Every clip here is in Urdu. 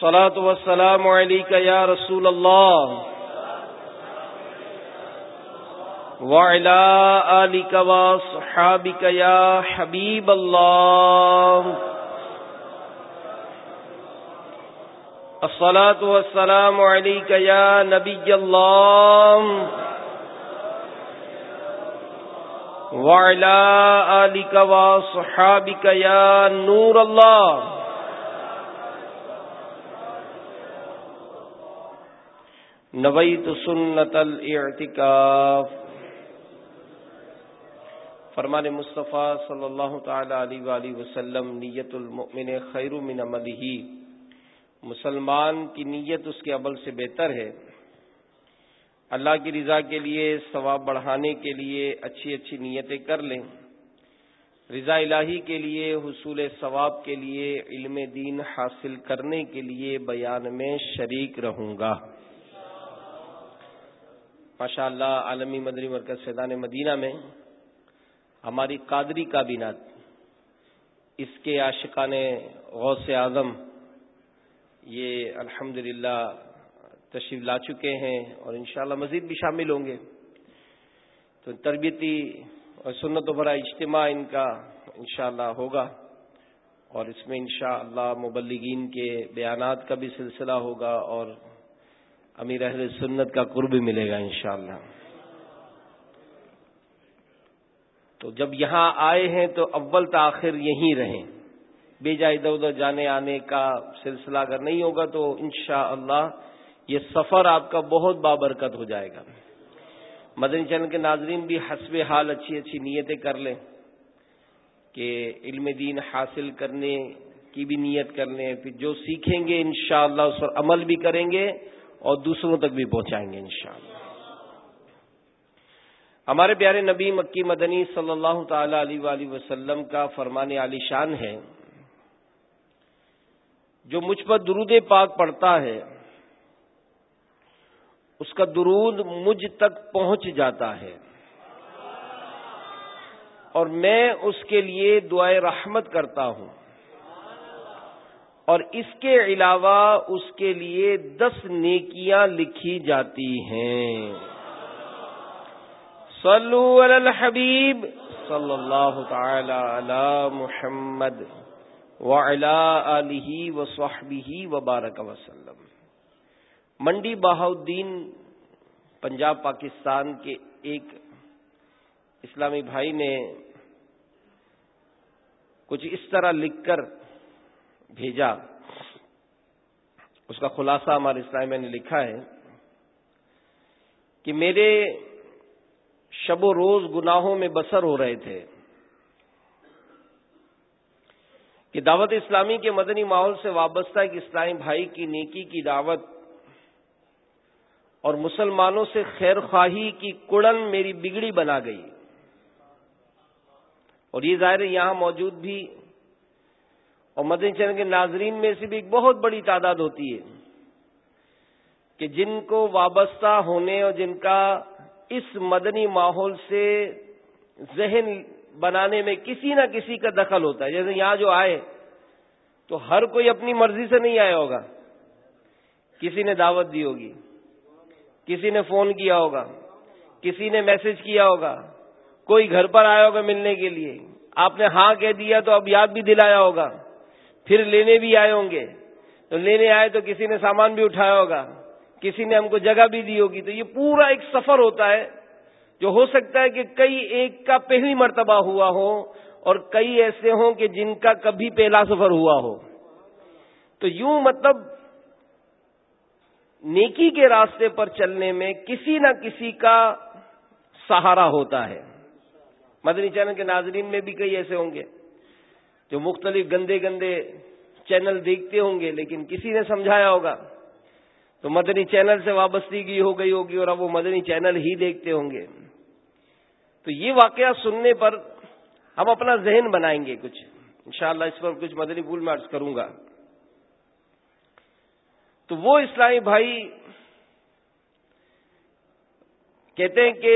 الصلاة والسلام عليك يا رسول الله. وعلى آلك وصحابك يا حبيب الله. الصلاة والسلام عليك يا نبي الله. وعلى آلك وصحابك يا نور الله. نویت سنت الاعتکاف۔ فرمان مصطفیٰ صلی اللہ تعالی علیہ وآلہ وسلم، نیت المؤمن خیر من عملہ مسلمان کی نیت اس کے عمل سے بہتر ہے۔ اللہ کی رضا کے لیے، ثواب بڑھانے کے لیے اچھی اچھی نیتیں کر لیں۔ رضا الہی کے لیے، حصول ثواب کے لیے، علم دین حاصل کرنے کے لیے بیان میں شریک رہوں گا۔ ماشاء اللہ عالمی مدنی مرکز فیضان مدینہ میں ہماری قادری کابینات، اس کے عاشقان غوث اعظم، یہ الحمد تشریف لا چکے ہیں اور انشاءاللہ مزید بھی شامل ہوں گے۔ تو تربیتی اور سنت و بھرا اجتماع ان کا انشاءاللہ ہوگا اور اس میں انشاءاللہ مبلغین کے بیانات کا بھی سلسلہ ہوگا اور امیر اہل سنت کا قرب ملے گا انشاءاللہ۔ تو جب یہاں آئے ہیں تو اول تاخیر یہیں رہیں۔ بے جا ادھر ادھر جانے آنے کا سلسلہ اگر نہیں ہوگا تو انشاءاللہ یہ سفر آپ کا بہت بابرکت ہو جائے گا۔ مدنی چینل کے ناظرین بھی حسب حال اچھی اچھی نیتیں کر لیں کہ علم دین حاصل کرنے کی بھی نیت کر لیں، پھر جو سیکھیں گے انشاءاللہ اس پر عمل بھی کریں گے۔ اور دوسروں تک بھی پہنچائیں گے انشاءاللہ۔ ہمارے پیارے نبی مکی مدنی صلی اللہ تعالی علیہ وآلہ وسلم کا فرمان علی شان ہے۔ جو مجھ پر درود پاک پڑتا ہے، اس کا درود مجھ تک پہنچ جاتا ہے۔ اور میں اس کے لیے دعائیں رحمت کرتا ہوں۔ اور اس کے علاوہ اس کے لیے دس نیکیاں لکھی جاتی ہیں۔ صلو علی الحبیب صلی اللہ تعالی علی محمد آلہ وصحبہ وبارک وسلم۔ منڈی بہاؤدین پنجاب، پاکستان کے ایک اسلامی بھائی نے کچھ اس طرح لکھ کر بھیجا۔ اس کا خلاصہ ہمارے اسلام میں نے لکھا ہے کہ میرے شب و روز گناہوں میں بسر ہو رہے تھے کہ دعوت اسلامی کے مدنی ماحول سے وابستہ ایک اسلامی بھائی کی نیکی کی دعوت اور مسلمانوں سے خیر خواہی کی کڑن میری بگڑی بنا گئی۔ اور یہ ظاہر یہاں موجود بھی اور مدنی چینل کے ناظرین میں سے بھی ایک بہت بڑی تعداد ہوتی ہے کہ جن کو وابستہ ہونے اور جن کا اس مدنی ماحول سے ذہن بنانے میں کسی نہ کسی کا دخل ہوتا ہے۔ جیسے یہاں جو آئے، تو ہر کوئی اپنی مرضی سے نہیں آیا ہوگا۔ کسی نے دعوت دی ہوگی، کسی نے فون کیا ہوگا، کسی نے میسج کیا ہوگا، کوئی گھر پر آیا ہوگا ملنے کے لیے۔ آپ نے ہاں کہہ دیا تو اب یاد بھی دلایا ہوگا۔ پھر لینے بھی آئے ہوں گے۔ تو لینے آئے تو کسی نے سامان بھی اٹھایا ہوگا، کسی نے ہم کو جگہ بھی دی ہوگی۔ تو یہ پورا ایک سفر ہوتا ہے جو ہو سکتا ہے کہ کئی ایک کا پہلی مرتبہ ہوا ہو اور کئی ایسے ہوں کہ جن کا کبھی پہلا سفر ہوا ہو۔ تو یوں مطلب نیکی کے راستے پر چلنے میں کسی نہ کسی کا سہارا ہوتا ہے۔ مدنی چینل کے ناظرین میں بھی کئی ایسے ہوں گے جو مختلف گندے گندے چینل دیکھتے ہوں گے، لیکن کسی نے سمجھایا ہوگا۔ تو مدنی چینل سے وابستگی ہو گئی ہوگی اور اب وہ مدنی چینل ہی دیکھتے ہوں گے۔ تو یہ واقعہ سننے پر ہم اپنا ذہن بنائیں گے کچھ۔ انشاءاللہ اس پر کچھ مدنی پھول میں عرض کروں گا۔ تو وہ اسلامی بھائی کہتے ہیں کہ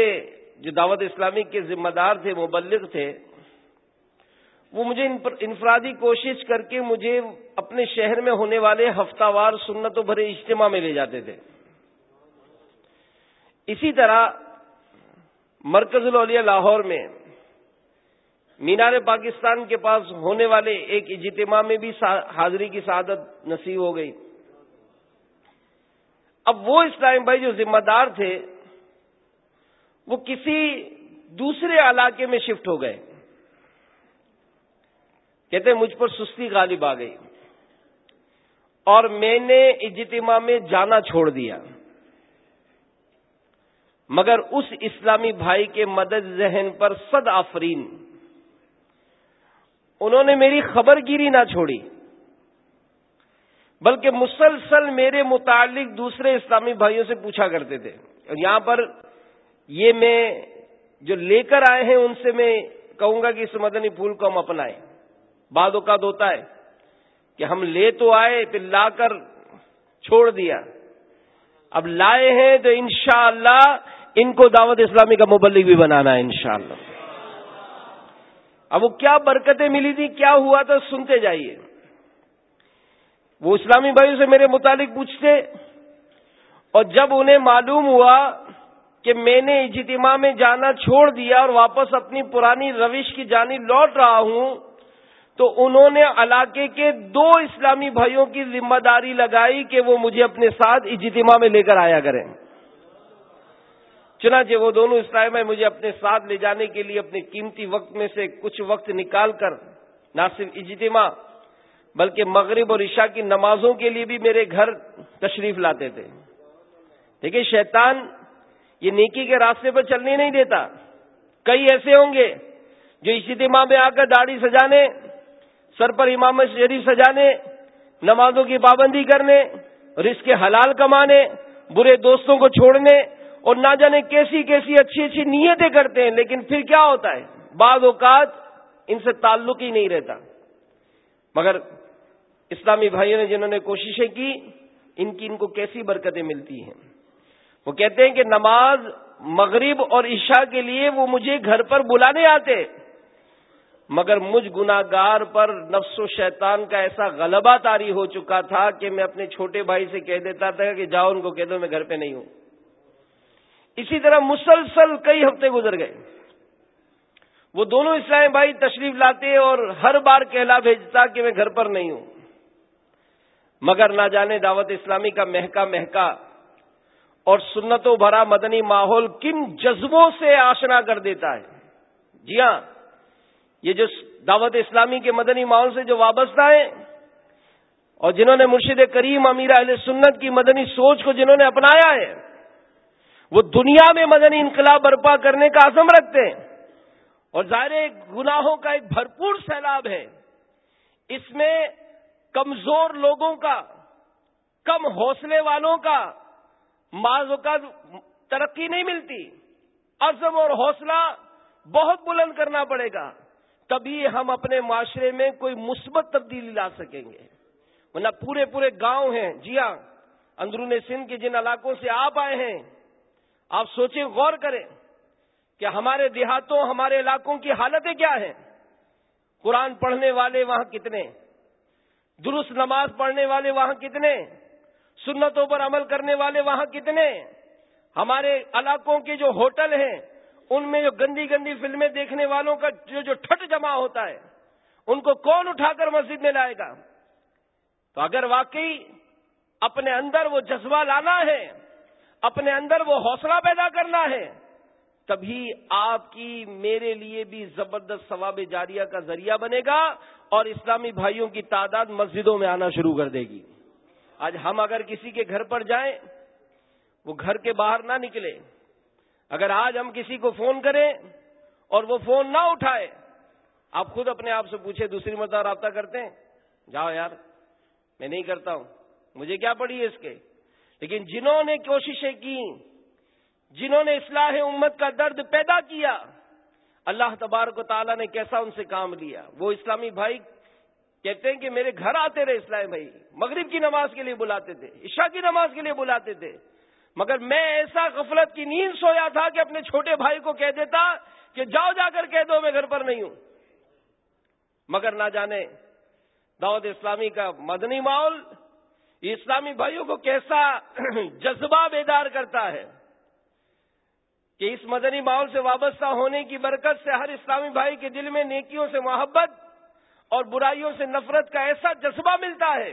جو دعوت اسلامی کے ذمہ دار تھے، مبلغ تھے وہ مجھے انفرادی کوشش کر کے مجھے اپنے شہر میں ہونے والے ہفتہ وار سنت و بھرے اجتماع میں لے جاتے تھے۔ اسی طرح مرکز الاولیاء لاہور میں مینار پاکستان کے پاس ہونے والے ایک اجتماع میں بھی حاضری کی سعادت نصیب ہو گئی۔ اب وہ اسلام بھائی جو ذمہ دار تھے، وہ کسی دوسرے علاقے میں شفٹ ہو گئے۔ کہتے ہیں مجھ پر سستی غالب آ گئی۔ اور میں نے اجتماع میں جانا چھوڑ دیا۔ مگر اس اسلامی بھائی کے مدد ذہن پر صد آفرین۔ انہوں نے میری خبر گیری نہ چھوڑی۔ بلکہ مسلسل میرے متعلق دوسرے اسلامی بھائیوں سے پوچھا کرتے تھے۔ اور یہاں پر یہ میں جو لے کر آئے ہیں ان سے میں کہوں گا کہ اس مدنی پھول کو ہم اپنائیں۔ بعد اوقات ہوتا ہے کہ ہم لے تو آئے، پھر لا کر چھوڑ دیا۔ اب لائے ہیں تو انشاءاللہ ان کو دعوت اسلامی کا مبلک بھی بنانا ہے انشاءاللہ۔ اب وہ کیا برکتیں ملی تھی کیا ہوا تو سنتے جائیے۔ وہ اسلامی بھائیوں سے میرے متعلق پوچھتے، اور جب انہیں معلوم ہوا کہ میں نے اجتماع میں جانا چھوڑ دیا اور واپس اپنی پرانی روش کی جانی لوٹ رہا ہوں تو انہوں نے علاقے کے دو اسلامی بھائیوں کی ذمہ داری لگائی کہ وہ مجھے اپنے ساتھ اجتماع میں لے کر آیا کریں۔ چنانچہ وہ دونوں اسلام میں مجھے اپنے ساتھ لے جانے کے لیے اپنے قیمتی وقت میں سے کچھ وقت نکال کر نہ صرف اجتماع بلکہ مغرب اور عشاء کی نمازوں کے لیے بھی میرے گھر تشریف لاتے تھے۔ دیکھیے شیطان یہ نیکی کے راستے پر چلنے نہیں دیتا۔ کئی ایسے ہوں گے جو اجتماع میں آ کر داڑھی سجانے سر پر امام شریف سجانے نمازوں کی پابندی کرنے رزق کے حلال کمانے، برے دوستوں کو چھوڑنے اور نہ جانے کیسی کیسی اچھی اچھی نیتیں کرتے ہیں، لیکن پھر کیا ہوتا ہے؟ بعض اوقات ان سے تعلق ہی نہیں رہتا۔ مگر اسلامی بھائیوں نے جنہوں نے کوششیں کی، ان کی ان کو کیسی برکتیں ملتی ہیں؟ وہ کہتے ہیں کہ نماز مغرب اور عشاء کے لیے وہ مجھے گھر پر بلانے آتے مگر مجھ گناگار پر نفس و شیطان کا ایسا غلبہ تاری ہو چکا تھا کہ میں اپنے چھوٹے بھائی سے کہہ دیتا تھا کہ جاؤ ان کو کہہ دو میں گھر پہ نہیں ہوں۔ اسی طرح مسلسل کئی ہفتے گزر گئے۔ وہ دونوں اسلام بھائی تشریف لاتے اور ہر بار کہلا بھیجتا کہ میں گھر پر نہیں ہوں۔ مگر نہ جانے دعوت اسلامی کا مہکا مہکا اور سنتوں بھرا مدنی ماحول کن جذبوں سے آشنا کر دیتا ہے۔ جی ہاں یہ جو دعوت اسلامی کے مدنی ماحول سے جو وابستہ ہیں اور جنہوں نے مرشد کریم امیر علیہ سنت کی مدنی سوچ کو جنہوں نے اپنایا ہے، وہ دنیا میں مدنی انقلاب برپا کرنے کا عزم رکھتے ہیں۔ اور ظاہر گناہوں کا ایک بھرپور سیلاب ہے۔ اس میں کمزور لوگوں کا، کم حوصلے والوں کا معذ کا ترقی نہیں ملتی۔ عزم اور حوصلہ بہت بلند کرنا پڑے گا۔ تبھی ہم اپنے معاشرے میں کوئی مثبت تبدیلی لا سکیں گے۔ ورنہ پورے پورے گاؤں ہیں۔ جی ہاں اندرون سندھ کے جن علاقوں سے آپ آئے ہیں، آپ سوچیں، غور کریں کہ ہمارے دیہاتوں، ہمارے علاقوں کی حالتیں کیا ہیں۔ قرآن پڑھنے والے وہاں کتنے؟ درست نماز پڑھنے والے وہاں کتنے؟ سنتوں پر عمل کرنے والے وہاں کتنے؟ ہمارے علاقوں کے جو ہوٹل ہیں ان میں جو گندی گندی فلمیں دیکھنے والوں کا جو جو ٹھٹ جمع ہوتا ہے، ان کو کون اٹھا کر مسجد میں لائے گا؟ تو اگر واقعی اپنے اندر وہ جذبہ لانا ہے، اپنے اندر وہ حوصلہ پیدا کرنا ہے، تبھی آپ کی میرے لیے بھی زبردست ثواب جاریہ کا ذریعہ بنے گا اور اسلامی بھائیوں کی تعداد مسجدوں میں آنا شروع کر دے گی۔ آج ہم اگر کسی کے گھر پر جائیں، وہ گھر کے باہر نہ نکلے اگر آج ہم کسی کو فون کریں اور وہ فون نہ اٹھائے، آپ خود اپنے آپ سے پوچھے دوسری مرتبہ رابطہ کرتے ہیں، جاؤ یار، میں نہیں کرتا ہوں، مجھے کیا پڑی ہے اس کے؟ لیکن جنہوں نے کوششیں کی، جنہوں نے اصلاح امت کا درد پیدا کیا، اللہ تبارک و تعالیٰ نے کیسا ان سے کام لیا؟ وہ اسلامی بھائی کہتے ہیں کہ میرے گھر آتے رہے اسلامی بھائی، مغرب کی نماز کے لیے بلاتے تھے، عشاء کی نماز کے لیے بلاتے تھے مگر میں ایسا غفلت کی نیند سویا تھا کہ اپنے چھوٹے بھائی کو کہہ دیتا کہ جاؤ جا کر کہہ دو میں گھر پر نہیں ہوں۔ مگر نہ جانے دعوت اسلامی کا مدنی ماحول اسلامی بھائیوں کو کیسا جذبہ بیدار کرتا ہے کہ اس مدنی ماحول سے وابستہ ہونے کی برکت سے ہر اسلامی بھائی کے دل میں نیکیوں سے محبت اور برائیوں سے نفرت کا ایسا جذبہ ملتا ہے۔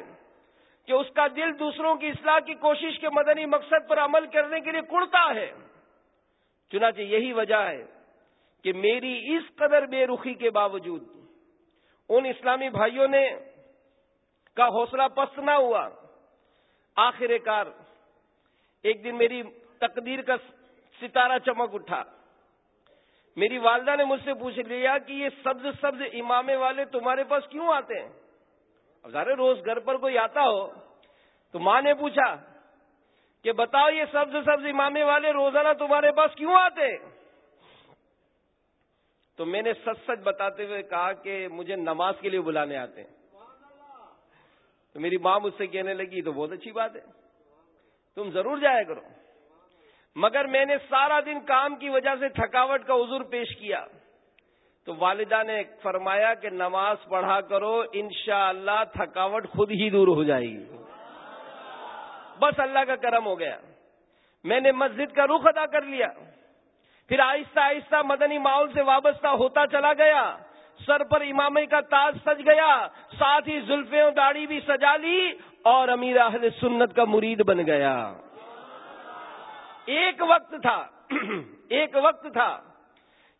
کہ اس کا دل دوسروں کی اصلاح کی کوشش کے مدنی مقصد پر عمل کرنے کے لیے کڑتا ہے۔ چنانچہ یہی وجہ ہے کہ میری اس قدر بے رخی کے باوجود ان اسلامی بھائیوں نے کا حوصلہ پست نہ ہوا۔ آخر کار ایک دن میری تقدیر کا ستارہ چمک اٹھا۔ میری والدہ نے مجھ سے پوچھ لیا کہ یہ سبز سبز امامے والے تمہارے پاس کیوں آتے ہیں؟ اگر روز گھر پر کوئی آتا ہو تو ماں نے پوچھا کہ بتاؤ یہ سبز سبز امامے والے روزانہ تمہارے پاس کیوں آتے؟ تو میں نے سچ سچ بتاتے ہوئے کہا کہ مجھے نماز کے لیے بلانے آتے ہیں۔ تو میری ماں مجھ سے کہنے لگی تو بہت اچھی بات ہے۔ تم ضرور جایا کرو۔ مگر میں نے سارا دن کام کی وجہ سے تھکاوٹ کا عذر پیش کیا۔ تو والدہ نے فرمایا کہ نماز پڑھا کرو، انشاءاللہ اللہ تھکاوٹ خود ہی دور ہو جائے گی۔ بس اللہ کا کرم ہو گیا۔ میں نے مسجد کا رخ ادا کر لیا۔ پھر آہستہ آہستہ مدنی ماحول سے وابستہ ہوتا چلا گیا۔ سر پر امام کا تاج سج گیا۔ ساتھ ہی زلفے داڑھی بھی سجا لی اور امیر اہل سنت کا مرید بن گیا۔ ایک وقت تھا۔ ایک وقت تھا۔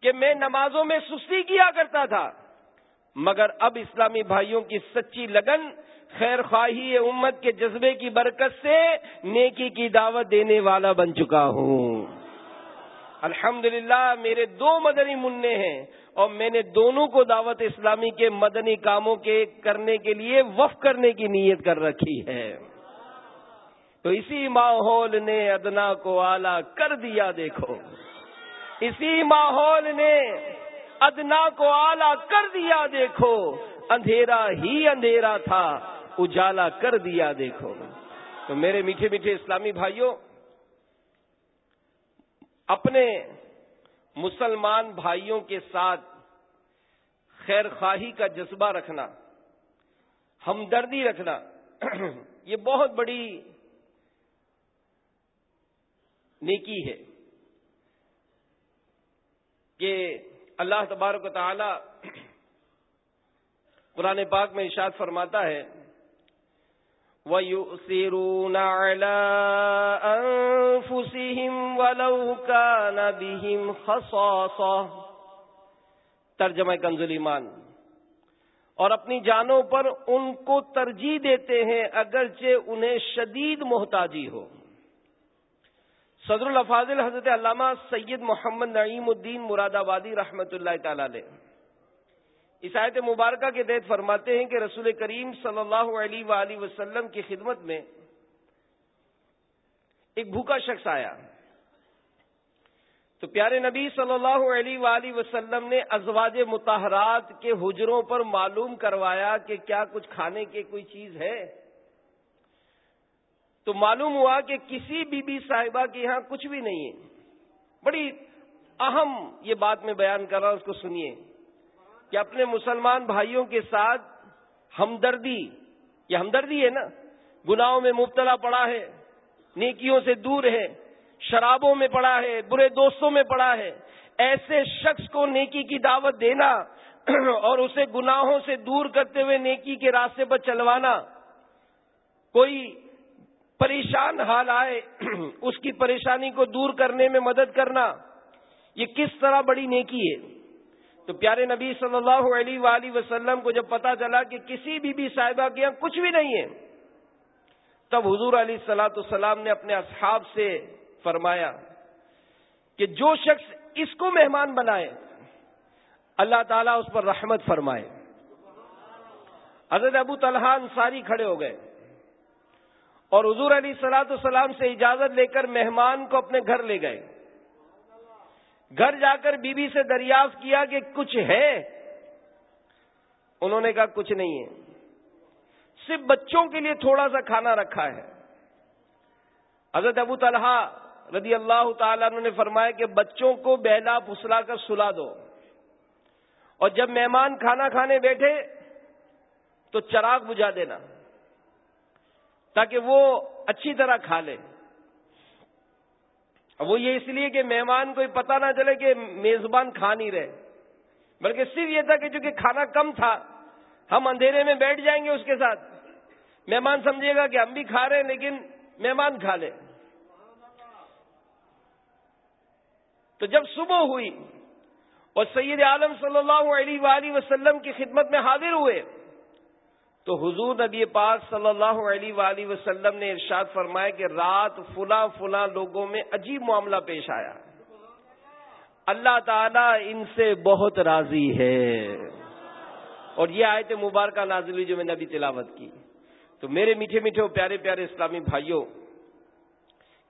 کہ میں نمازوں میں سستی کیا کرتا تھا، مگر اب اسلامی بھائیوں کی سچی لگن خیر خواہی امت کے جذبے کی برکت سے نیکی کی دعوت دینے والا بن چکا ہوں۔ الحمدللہ، میرے دو مدنی منع ہیں اور میں نے دونوں کو دعوت اسلامی کے مدنی کاموں کے کرنے کے لیے وف کرنے کی نیت کر رکھی ہے۔ تو اسی ماحول نے ادنا کو آلہ کر دیا، دیکھو۔ اسی ماحول نے ادنا کو آلہ کر دیا، دیکھو۔ اندھیرا ہی اندھیرا تھا، اجالا کر دیا، دیکھو۔ تو میرے میٹھے میٹھے اسلامی بھائیوں، اپنے مسلمان بھائیوں کے ساتھ خیر خواہی کا جذبہ رکھنا، ہمدردی رکھنا، یہ بہت بڑی نیکی ہے۔ کہ اللہ تبارک و تعالی قرآن پاک میں ارشاد فرماتا ہے، وَيُؤْثِرُونَ عَلَىٰ أَنفُسِهِمْ وَلَوْ كَانَ بِهِمْ خَصَاصَةٌ۔ ترجمہ کنزل ایمان۔ اور اپنی جانوں پر ان کو ترجیح دیتے ہیں اگرچہ انہیں شدید محتاجی ہو۔ صدر الفاظل حضرت علامہ سید محمد نعیم الدین مراد آبادی رحمت اللہ تعالی علیہ۔ عیسائیت مبارکہ کے تحت فرماتے ہیں کہ رسول کریم صلی اللہ علیہ وآلہ وسلم کی خدمت میں ایک بھوکا شخص آیا۔ تو پیارے نبی صلی اللہ علیہ وآلہ وسلم نے ازواج متحرات کے حجروں پر معلوم کروایا کہ کیا کچھ کھانے کی کوئی چیز ہے؟ تو معلوم ہوا کہ کسی بی بی صاحبہ کے یہاں کچھ بھی نہیں ہے۔ بڑی اہم یہ بات میں بیان کر رہا ہوں، اس کو سنیے۔ کہ اپنے مسلمان بھائیوں کے ساتھ ہمدردی، یہ ہمدردی ہے نا، گناہوں میں مبتلا پڑا ہے، نیکیوں سے دور ہے، شرابوں میں پڑا ہے، برے دوستوں میں پڑا ہے، ایسے شخص کو نیکی کی دعوت دینا اور اسے گناہوں سے دور کرتے ہوئے نیکی کے راستے پر چلوانا، کوئی پریشان حال آئے، اس کی پریشانی کو دور کرنے میں مدد کرنا، یہ کس طرح بڑی نیکی ہے؟ تو پیارے نبی صلی اللہ علیہ وآلہ وسلم کو جب پتا چلا کہ کسی بھی بھی صاحبہ کے یہاں کچھ بھی نہیں ہے، تب حضور علیہ سلاۃ السلام نے اپنے اصحاب سے فرمایا کہ جو شخص اس کو مہمان بنائے، اللہ تعالیٰ اس پر رحمت فرمائے۔ حضرت ابو طلحہ انصاری کھڑے ہو گئے۔ اور حضور علیہ سلاۃ السلام سے اجازت لے کر مہمان کو اپنے گھر لے گئے۔ گھر جا کر بیوی سے دریافت کیا کہ کچھ ہے؟ انہوں نے کہا کچھ نہیں ہے۔ صرف بچوں کے لیے تھوڑا سا کھانا رکھا ہے۔ حضرت ابو طلحہ رضی اللہ تعالیٰ نے فرمایا کہ بچوں کو بہلا پھسلا کر سلا دو۔ اور جب مہمان کھانا کھانے بیٹھے تو چراغ بجھا دینا۔ تاکہ وہ اچھی طرح کھا لے۔ وہ یہ اس لیے کہ مہمان کو پتہ نہ چلے کہ میزبان کھا نہیں رہے۔ بلکہ صرف یہ تھا کہ چونکہ کھانا کم تھا، ہم اندھیرے میں بیٹھ جائیں گے اس کے ساتھ۔ مہمان سمجھے گا کہ ہم بھی کھا رہے ہیں، لیکن مہمان کھا لے۔ تو جب صبح ہوئی اور سید عالم صلی اللہ علیہ وآلہ وسلم کی خدمت میں حاضر ہوئے تو حضور نبی پاک صلی اللہ علیہ وآلہ وسلم نے ارشاد فرمایا کہ رات فلاں فلاں لوگوں میں عجیب معاملہ پیش آیا۔ اللہ تعالی ان سے بہت راضی ہے۔ اور یہ آئے تھے مبارکہ نازلی جو میں نے ابھی تلاوت کی۔ تو میرے میٹھے میٹھے پیارے پیارے اسلامی بھائیوں،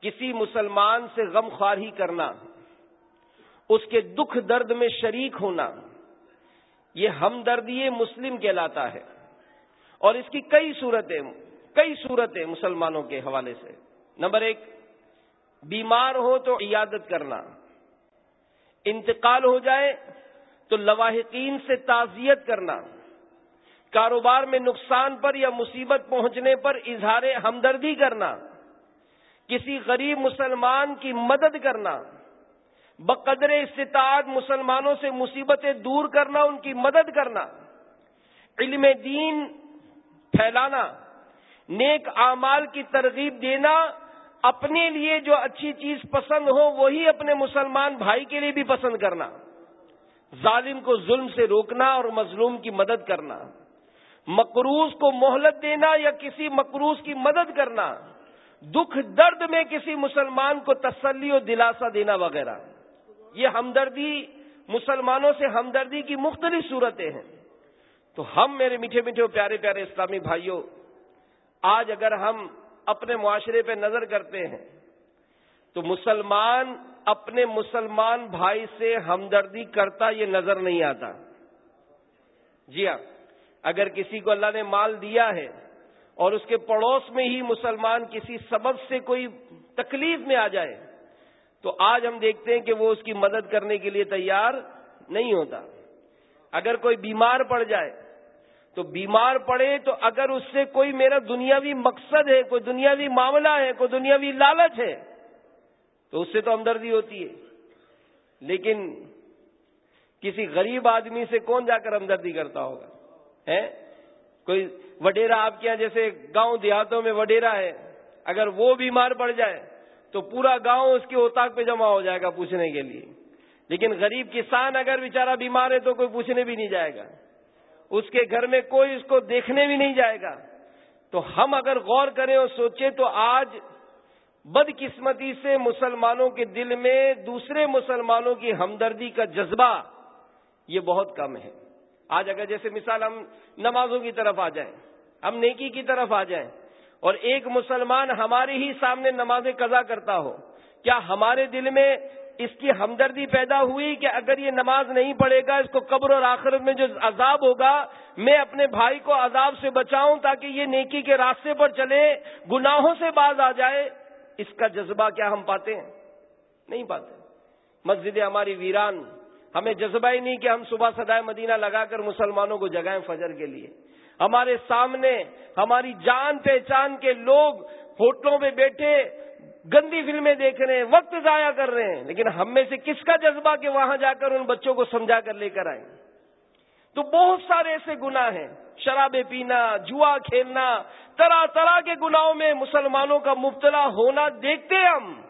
کسی مسلمان سے غم خواہی کرنا، اس کے دکھ درد میں شریک ہونا، یہ ہمدردی مسلم کہلاتا ہے۔ اور اس کی کئی صورتیں کئی صورتیں مسلمانوں کے حوالے سے۔ نمبر ایک، بیمار ہو تو عیادت کرنا۔ انتقال ہو جائے تو لواحقین سے تعزیت کرنا۔ کاروبار میں نقصان پر یا مصیبت پہنچنے پر اظہار ہمدردی کرنا۔ کسی غریب مسلمان کی مدد کرنا۔ بقدر استطاعت مسلمانوں سے مصیبتیں دور کرنا، ان کی مدد کرنا۔ علم دین پھیلانا، نیک اعمال کی ترغیب دینا، اپنے لیے جو اچھی چیز پسند ہو وہی اپنے مسلمان بھائی کے لیے بھی پسند کرنا۔ ظالم کو ظلم سے روکنا اور مظلوم کی مدد کرنا۔ مقروض کو مہلت دینا یا کسی مقروض کی مدد کرنا۔ دکھ درد میں کسی مسلمان کو تسلی و دلاسا دینا وغیرہ۔ یہ ہمدردی، مسلمانوں سے ہمدردی کی مختلف صورتیں ہیں۔ تو ہم میرے میٹھے میٹھے پیارے پیارے اسلامی بھائیوں، آج اگر ہم اپنے معاشرے پہ نظر کرتے ہیں، تو مسلمان، اپنے مسلمان بھائی سے ہمدردی کرتا یہ نظر نہیں آتا۔ جی ہاں اگر کسی کو اللہ نے مال دیا ہے اور اس کے پڑوس میں ہی مسلمان کسی سبب سے کوئی تکلیف میں آ جائے، تو آج ہم دیکھتے ہیں کہ وہ اس کی مدد کرنے کے لیے تیار نہیں ہوتا۔ اگر کوئی بیمار پڑ جائے تو بیمار پڑے تو اگر اس سے کوئی میرا دنیاوی مقصد ہے، کوئی دنیاوی معاملہ ہے، کوئی دنیاوی لالچ ہے، تو اس سے تو ہمدردی ہوتی ہے۔ لیکن کسی غریب آدمی سے کون جا کر ہمدردی کرتا ہوگا؟ کوئی وڈیرا آپ کے یہاں جیسے گاؤں دیہاتوں میں وڈیرا ہے، اگر وہ بیمار پڑ جائے تو پورا گاؤں اس کے اوتاق پہ جمع ہو جائے گا پوچھنے کے لیے۔ لیکن غریب کسان اگر بیچارہ بیمار ہے تو کوئی پوچھنے بھی نہیں جائے گا۔ اس کے گھر میں کوئی اس کو دیکھنے بھی نہیں جائے گا۔ تو ہم اگر غور کریں اور سوچیں تو آج بدقسمتی سے مسلمانوں کے دل میں دوسرے مسلمانوں کی ہمدردی کا جذبہ یہ بہت کم ہے۔ آج اگر جیسے مثال ہم نمازوں کی طرف آ جائیں، ہم نیکی کی طرف آ جائیں اور ایک مسلمان ہمارے ہی سامنے نماز قضا کرتا ہو، کیا ہمارے دل میں اس کی ہمدردی پیدا ہوئی کہ اگر یہ نماز نہیں پڑھے گا، اس کو قبر اور آخرت میں جو عذاب ہوگا، میں اپنے بھائی کو عذاب سے بچاؤں تاکہ یہ نیکی کے راستے پر چلے، گناہوں سے باز آ جائے، اس کا جذبہ کیا ہم پاتے ہیں؟ نہیں پاتے۔ مسجد ہماری ویران، ہمیں جذبہ ہی نہیں کہ ہم صبح سدائے مدینہ لگا کر مسلمانوں کو جگائیں فجر کے لیے۔ ہمارے سامنے، ہماری جان پہچان کے لوگ ہوٹلوں میں بیٹھے گندی فلمیں دیکھ رہے ہیں، وقت ضائع کر رہے ہیں۔ لیکن ہم میں سے کس کا جذبہ کہ وہاں جا کر ان بچوں کو سمجھا کر لے کر آئیں؟ تو بہت سارے ایسے گنا ہیں۔ شرابیں پینا، جوا کھیلنا، طرح طرح کے گناہوں میں مسلمانوں کا مبتلا ہونا دیکھتے ہم۔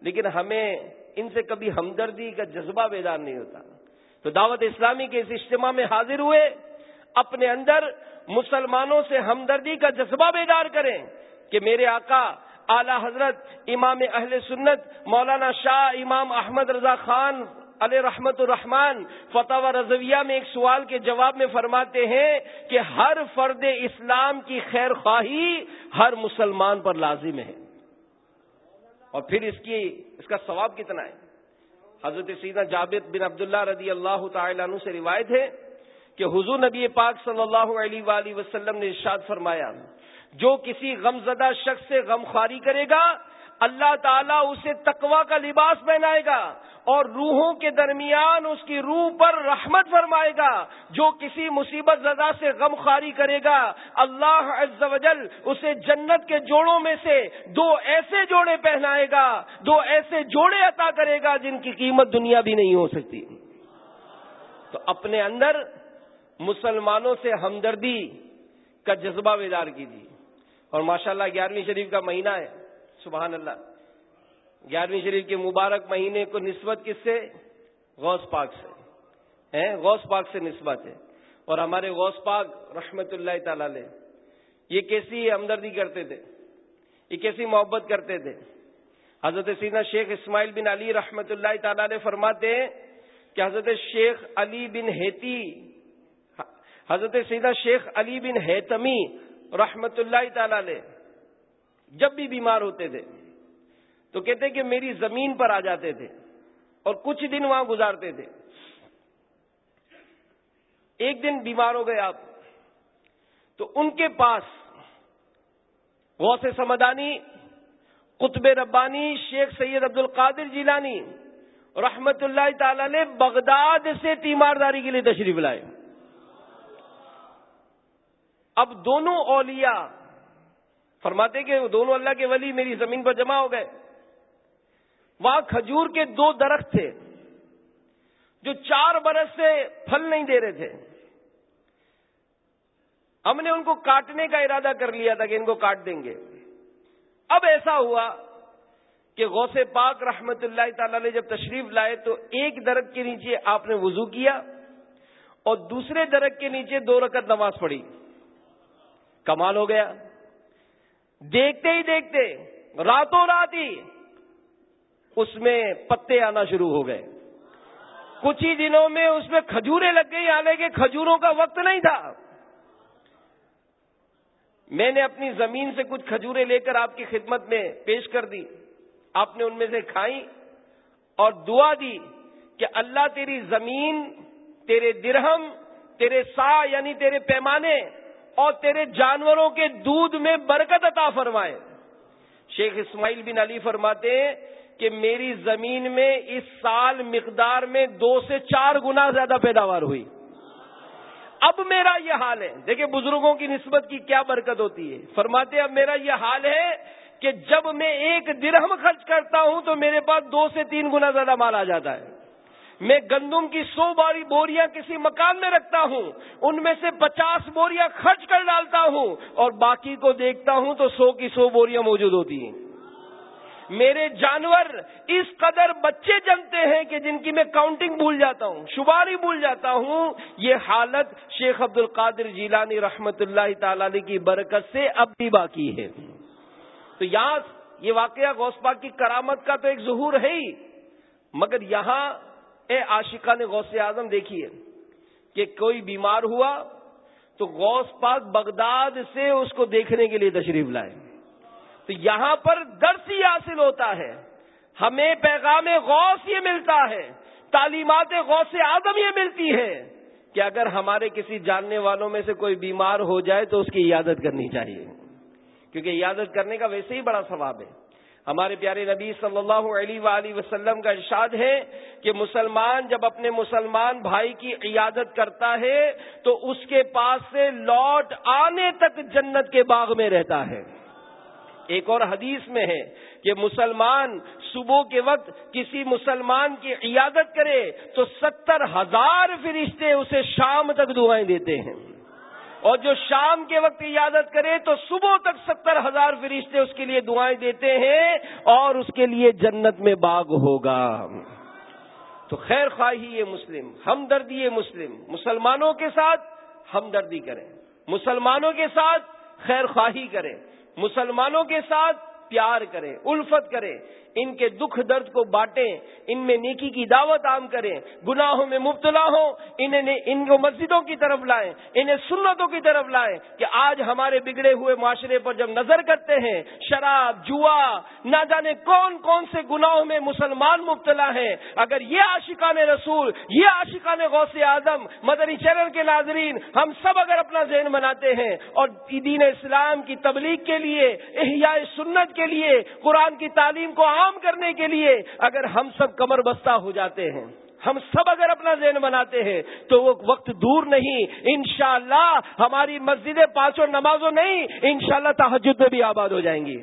لیکن ہمیں ان سے کبھی ہمدردی کا جذبہ بیدار نہیں ہوتا۔ تو دعوت اسلامی کے اس اجتماع میں حاضر ہوئے۔ اپنے اندر مسلمانوں سے ہمدردی کا جذبہ بیدار کریں کہ میرے آقا اعلی حضرت امام اہل سنت، مولانا شاہ امام احمد رضا خان علیہ رحمت الرحمان فتح و رضویہ میں ایک سوال کے جواب میں فرماتے ہیں کہ ہر فرد اسلام کی خیر خواہی ہر مسلمان پر لازم ہے۔ اور پھر اس کی، اس کا ثواب کتنا ہے؟ حضرت سیدہ جابر بن عبداللہ رضی اللہ تعالیٰ عنہ سے روایت ہے کہ حضور نبی پاک صلی اللہ علیہ وآلہ وسلم نے ارشاد فرمایا جو کسی غم زدہ شخص سے غم خواری کرے گا، اللہ تعالیٰ اسے تقوا کا لباس پہنائے گا اور روحوں کے درمیان اس کی روح پر رحمت فرمائے گا، جو کسی مصیبت زدہ سے غم خاری کرے گا، اللہ عز و جل اسے جنت کے جوڑوں میں سے دو ایسے جوڑے پہنائے گا، دو ایسے جوڑے عطا کرے گا جن کی قیمت دنیا بھی نہیں ہو سکتی۔ تو اپنے اندر مسلمانوں سے ہمدردی کا جذبہ بیدار کیجیے۔ اور ماشاءاللہ اللہ گیارہویں شریف کا مہینہ ہے، سبحان اللہ۔ گیارہویں شریف کے مبارک مہینے کو نسبت کس سے؟ غوث پاک سے۔ غوث پاک سے نسبت ہے۔ اور ہمارے غوث پاک رحمت اللہ تعالی یہ کیسی ہمدردی کرتے تھے۔ یہ کیسی محبت کرتے تھے۔ حضرت سینا شیخ اسماعیل بن علی رحمت اللہ تعالی فرماتے ہیں کہ حضرت شیخ علی بن ہیتی حضرت سیدہ شیخ علی بن ہیتمی رحمت اللہ تعالی جب بھی بیمار ہوتے تھے، تو کہتے کہ میری زمین پر آ جاتے تھے اور کچھ دن وہاں گزارتے تھے۔ ایک دن بیمار ہو گئے آپ، تو ان کے پاس غوث سمدانی، قطب ربانی، شیخ سید عبد القادر جیلانی رحمت اللہ تعالی نے بغداد سے تیمارداری کے لیے تشریف لائے۔ اب دونوں اولیاء فرماتے کہ دونوں اللہ کے ولی میری زمین پر جمع ہو گئے۔ وہاں کھجور کے دو درخت تھے جو چار برس سے پھل نہیں دے رہے تھے۔ ہم نے ان کو کاٹنے کا ارادہ کر لیا تھا کہ ان کو کاٹ دیں گے۔ اب ایسا ہوا کہ غوث پاک رحمت اللہ تعالی نے جب تشریف لائے تو ایک درخت کے نیچے آپ نے وضو کیا اور دوسرے درخت کے نیچے دو رکعت نماز پڑھی۔ کمال ہو گیا۔ دیکھتے ہی دیکھتے راتوں رات ہی اس میں پتے آنا شروع ہو گئے۔ کچھ ہی دنوں میں اس میں کھجورے لگ گئی، حالانکہ کھجوروں کا وقت نہیں تھا۔ میں نے اپنی زمین سے کچھ کھجورے لے کر آپ کی خدمت میں پیش کر دی۔ آپ نے ان میں سے کھائی اور دعا دی کہ اللہ تیری زمین، تیرے درہم، تیرے سا یعنی تیرے پیمانے اور تیرے جانوروں کے دودھ میں برکت عطا فرمائے۔ شیخ اسماعیل بن علی فرماتے کہ میری زمین میں اس سال مقدار میں دو سے چار گنا زیادہ پیداوار ہوئی۔ اب میرا یہ حال ہے۔ دیکھیں بزرگوں کی نسبت کی کیا برکت ہوتی ہے۔ فرماتے اب میرا یہ حال ہے کہ جب میں ایک درہم خرچ کرتا ہوں تو میرے پاس دو سے تین گنا زیادہ مال آ جاتا ہے۔ میں گندم کی سو باری بوریاں کسی مکان میں رکھتا ہوں، ان میں سے پچاس بوریاں خرچ کر ڈالتا ہوں اور باقی کو دیکھتا ہوں تو سو کی سو بوریاں موجود ہوتی ہیں۔ میرے جانور اس قدر بچے جنتے ہیں کہ جن کی میں کاؤنٹنگ بھول جاتا ہوں شماری بھول جاتا ہوں۔ یہ حالت شیخ عبد القادر جیلانی رحمت اللہ تعالی کی برکت سے اب بھی باقی ہے۔ تو یہاں یہ واقعہ غوث پاک کی کرامت کا تو ایک ظہور ہے ہی، مگر یہاں اے عاشقہ نے غوث اعظم دیکھیے کہ کوئی بیمار ہوا تو غوث پاک بغداد سے اس کو دیکھنے کے لیے تشریف لائے۔ تو یہاں پر درس ہی حاصل ہوتا ہے۔ ہمیں پیغام غوث یہ ملتا ہے، تعلیمات غوث اعظم یہ ملتی ہے کہ اگر ہمارے کسی جاننے والوں میں سے کوئی بیمار ہو جائے تو اس کی عیادت کرنی چاہیے۔ کیونکہ عیادت کرنے کا ویسے ہی بڑا ثواب ہے۔ ہمارے پیارے نبی صلی اللہ علیہ وآلہ وسلم کا ارشاد ہے کہ مسلمان جب اپنے مسلمان بھائی کی عیادت کرتا ہے تو اس کے پاس سے لوٹ آنے تک جنت کے باغ میں رہتا ہے۔ ایک اور حدیث میں ہے کہ مسلمان صبح کے وقت کسی مسلمان کی عیادت کرے تو ستر ہزار فرشتے اسے شام تک دعائیں دیتے ہیں۔ اور جو شام کے وقت عیادت کرے تو صبح تک ستر ہزار فرشتے اس کے لیے دعائیں دیتے ہیں اور اس کے لیے جنت میں باغ ہوگا۔ تو خیر خواہی یہ مسلم، ہمدردی یہ مسلم، مسلمانوں کے ساتھ ہمدردی کریں۔ مسلمانوں کے ساتھ خیر خواہی کریں۔ مسلمانوں کے ساتھ پیار کریں، الفت کریں۔ ان کے دکھ درد کو بانٹیں، ان میں نیکی کی دعوت عام کریں، گناہوں میں مبتلا ہو انہیں ان کو مسجدوں کی طرف لائیں، انہیں سنتوں کی طرف لائیں کہ آج ہمارے بگڑے ہوئے معاشرے پر جب نظر کرتے ہیں، شراب، جوا، نہ جانے کون کون سے گناہوں میں مسلمان مبتلا ہیں۔ اگر یہ عاشقان رسول، یہ عاشقان غوث اعظم، مدنی چینل کے ناظرین، ہم سب اگر اپنا ذہن بناتے ہیں اور دین اسلام کی تبلیغ کے لیے، احیاء سنت کے لیے، قرآن کی تعلیم کو عام کرنے کے لیے اگر ہم سب کمر بستہ ہو جاتے ہیں، ہم سب اگر اپنا ذہن بناتے ہیں، تو وہ وقت دور نہیں۔ انشاءاللہ ہماری مسجدیں پانچوں نمازوں نہیں، انشاءاللہ تحجد میں بھی آباد ہو جائیں گی۔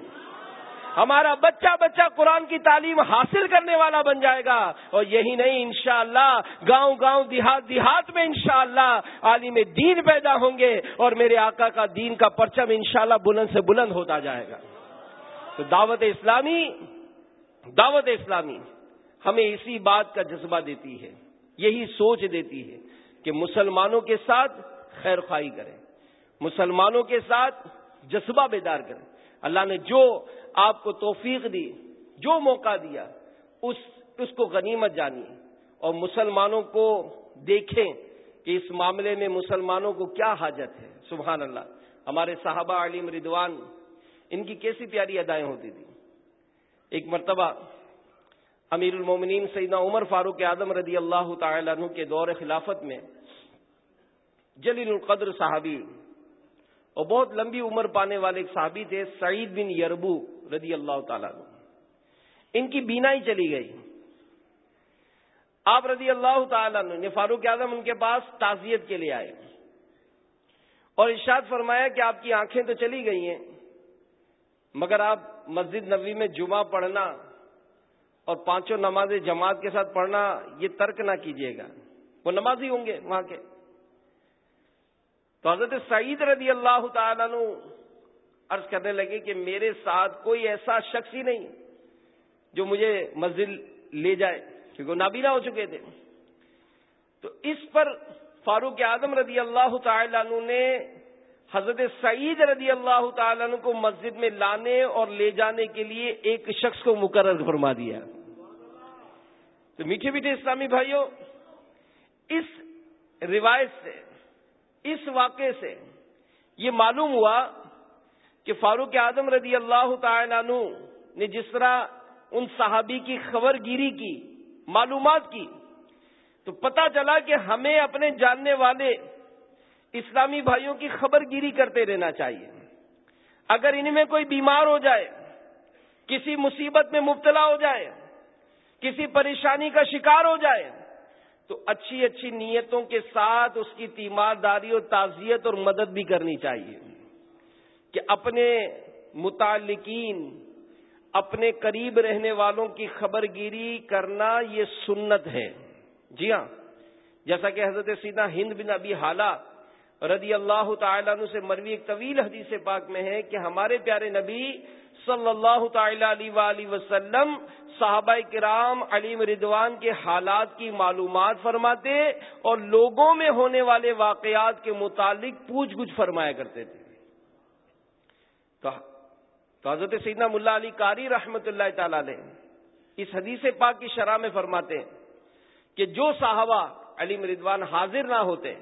ہمارا بچہ بچہ قرآن کی تعلیم حاصل کرنے والا بن جائے گا۔ اور یہی نہیں، انشاءاللہ گاؤں گاؤں، دیہات دیہات میں انشاءاللہ عالم دین پیدا ہوں گے۔ اور میرے آقا کا دین کا پرچم انشاءاللہ بلند سے بلند ہوتا جائے گا۔ تو دعوت اسلامی دعوت اسلامی ہمیں اسی بات کا جذبہ دیتی ہے، یہی سوچ دیتی ہے کہ مسلمانوں کے ساتھ خیر خواہی کریں، مسلمانوں کے ساتھ جذبہ بیدار کریں۔ اللہ نے جو آپ کو توفیق دی، جو موقع دیا، اس اس کو غنیمت جانیے۔ اور مسلمانوں کو دیکھیں کہ اس معاملے میں مسلمانوں کو کیا حاجت ہے۔ سبحان اللہ، ہمارے صحابہ علیم ردوان ان کی کیسی پیاری ادائیں ہوتی تھی ایک مرتبہ امیر المومنین سیدنا عمر فاروق اعظم رضی اللہ تعالی عنہ کے دور خلافت میں جلیل القدر صحابی اور بہت لمبی عمر پانے والے ایک صحابی تھے، سعید بن یربو رضی اللہ تعالیٰ ان کی بینائی چلی گئی۔ آپ رضی اللہ تعالیٰ نے فاروق اعظم ان کے پاس تعزیت کے لیے آئے۔ اور ارشاد فرمایا کہ آپ کی آنکھیں تو چلی گئی ہیں، مگر آپ مسجد نبی میں جمعہ پڑھنا اور پانچوں نماز جماعت کے ساتھ پڑھنا، یہ ترک نہ کیجیے گا۔ وہ نمازی ہوں گے وہاں کے۔ تو حضرت سعید رضی اللہ تعالیٰ عرض کرنے لگے کہ میرے ساتھ کوئی ایسا شخص ہی نہیں جو مجھے مسجد لے جائے، کیونکہ وہ نابینا ہو چکے تھے۔ تو اس پر فاروق اعظم رضی اللہ تعالیٰ نے حضرت سعید رضی اللہ تعالیٰ کو مسجد میں لانے اور لے جانے کے لیے ایک شخص کو مقرر فرما دیا۔ تو میٹھے میٹھے اسلامی بھائیوں، اس روایت سے، اس واقعے سے یہ معلوم ہوا کہ فاروق اعظم رضی اللہ تعالیٰ عنہ نے جس طرح ان صحابی کی خبر گیری کی، معلومات کی، تو پتا چلا کہ ہمیں اپنے جاننے والے اسلامی بھائیوں کی خبر گیری کرتے رہنا چاہیے۔ اگر ان میں کوئی بیمار ہو جائے، کسی مصیبت میں مبتلا ہو جائے، کسی پریشانی کا شکار ہو جائے، تو اچھی اچھی نیتوں کے ساتھ اس کی تیمارداری اور تعزیت اور مدد بھی کرنی چاہیے کہ اپنے متعلقین، اپنے قریب رہنے والوں کی خبر گیری کرنا یہ سنت ہے۔ جی ہاں جیسا کہ حضرت سیدھا ہند بن ابھی حالہ رضی اللہ تعالیٰ عنہ سے مروی ایک طویل حدیث پاک میں ہے کہ ہمارے پیارے نبی صلی اللہ تعالی علیہ وسلم صحابہ کرام علیم ردوان کے حالات کی معلومات فرماتے اور لوگوں میں ہونے والے واقعات کے متعلق پوچھ گچھ فرمایا کرتے تھے۔ تو حضرت سیدنا ملا علی کاری رحمت اللہ تعالی نے اس حدیث پاک کی شرح میں فرماتے ہیں کہ جو صحابہ علیم ردوان حاضر نہ ہوتے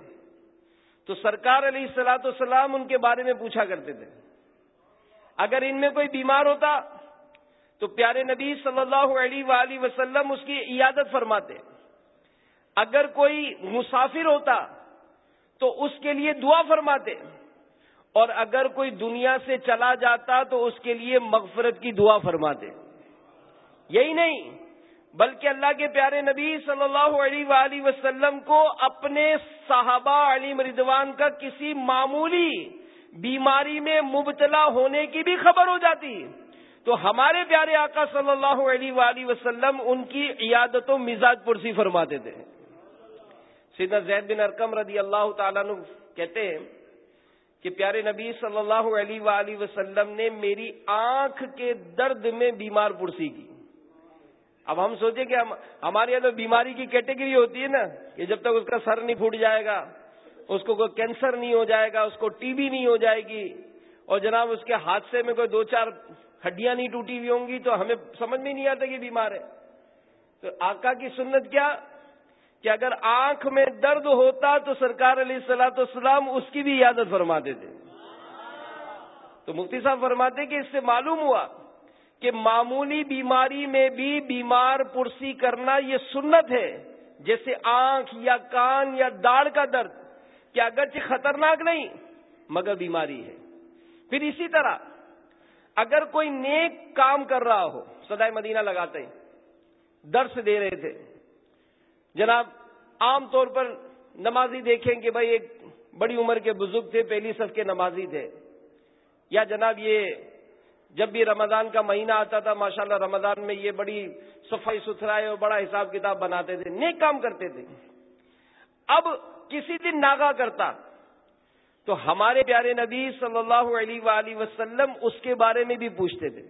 تو سرکار علی السلاۃ السلام ان کے بارے میں پوچھا کرتے تھے۔ اگر ان میں کوئی بیمار ہوتا تو پیارے نبی صلی اللہ علیہ وآلہ وسلم اس کی عیادت فرماتے۔ اگر کوئی مسافر ہوتا تو اس کے لیے دعا فرماتے۔ اور اگر کوئی دنیا سے چلا جاتا تو اس کے لیے مغفرت کی دعا فرماتے۔ یہی نہیں۔ بلکہ اللہ کے پیارے نبی صلی اللہ علیہ وآلہ وسلم کو اپنے صحابہ علی مردوان کا کسی معمولی بیماری میں مبتلا ہونے کی بھی خبر ہو جاتی۔ تو ہمارے پیارے آقا صلی اللہ علیہ وآلہ وسلم ان کی عیادت و مزاج پرسی فرماتے تھے۔ سیدھا زید بن ارکم رضی اللہ تعالیٰ کہتے ہیں کہ پیارے نبی صلی اللہ علیہ وآلہ وسلم نے میری آنکھ کے درد میں بیمار پرسی کی۔ اب ہم سوچیں کہ ہمارے یہاں تو بیماری کی کیٹیگری ہوتی ہے نا، کہ جب تک اس کا سر نہیں پھوٹ جائے گا، اس کو کوئی کینسر نہیں ہو جائے گا، اس کو ٹی بی نہیں ہو جائے گی، اور جناب اس کے حادثے میں کوئی دو چار ہڈیاں نہیں ٹوٹی ہوئی ہوں گی، تو ہمیں سمجھ میں نہیں آتا کہ بیمار ہے۔ تو آقا کی سنت کیا؟ کہ اگر آنکھ میں درد ہوتا تو سرکار علیہ السلاۃ السلام اس کی بھی عادت فرماتے تھے۔ تو مفتی صاحب فرماتے کہ اس سے معلوم ہوا کہ معمولی بیماری میں بھی بیمار پرسی کرنا یہ سنت ہے۔ جیسے آنکھ یا کان یا داڑھ کا درد، کہ اگرچہ خطرناک نہیں، مگر بیماری ہے۔ پھر اسی طرح، اگر کوئی نیک کام کر رہا ہو سدائے مدینہ لگاتے ہیں، درس دے رہے تھے۔ جناب، عام طور پر نمازی دیکھیں کہ بھائی ایک بڑی عمر کے بزرگ تھے، پہلی سب کے نمازی تھے۔ یا جناب یہ جب بھی رمضان کا مہینہ آتا تھا، ماشاءاللہ رمضان میں یہ بڑی صفائی ستھرائی اور بڑا حساب کتاب بناتے تھے، نیک کام کرتے تھے۔ اب کسی دن ناگا کرتا، تو ہمارے پیارے نبی صلی اللہ علیہ وآلہ وسلم اس کے بارے میں بھی پوچھتے تھے۔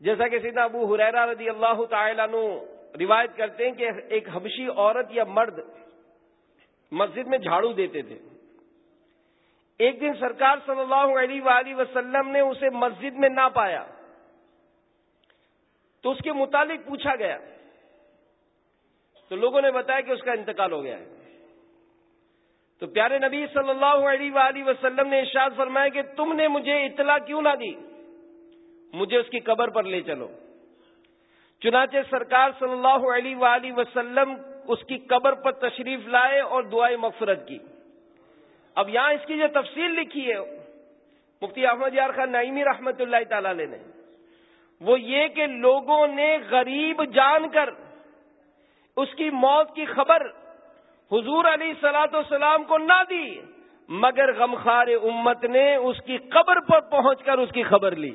جیسا کہ سیدھا ابو حریرا رضی اللہ تعالیٰ عنہ روایت کرتے ہیں کہ ایک حبشی عورت یا مرد مسجد میں جھاڑو دیتے تھے۔ ایک دن سرکار صلی اللہ علیہ وآلہ وسلم نے اسے مسجد میں نہ پایا۔ تو اس کے متعلق پوچھا گیا۔ تو لوگوں نے بتایا کہ اس کا انتقال ہو گیا ہے۔ تو پیارے نبی صلی اللہ علیہ وآلہ وسلم نے ارشاد فرمایا کہ تم نے مجھے اطلاع کیوں نہ دی؟ مجھے اس کی قبر پر لے چلو۔ چنانچہ سرکار صلی اللہ علیہ وآلہ وسلم اس کی قبر پر تشریف لائے اور دعائیں مغفرت کی۔ اب یہاں اس کی جو تفصیل لکھی ہے، مفتی احمد یار خان نعیمی رحمت اللہ تعالی نے، وہ یہ کہ لوگوں نے غریب جان کر اس کی موت کی خبر حضور علی سلاۃ والسلام کو نہ دی، مگر غمخار امت نے اس کی قبر پر پہنچ کر اس کی خبر لی۔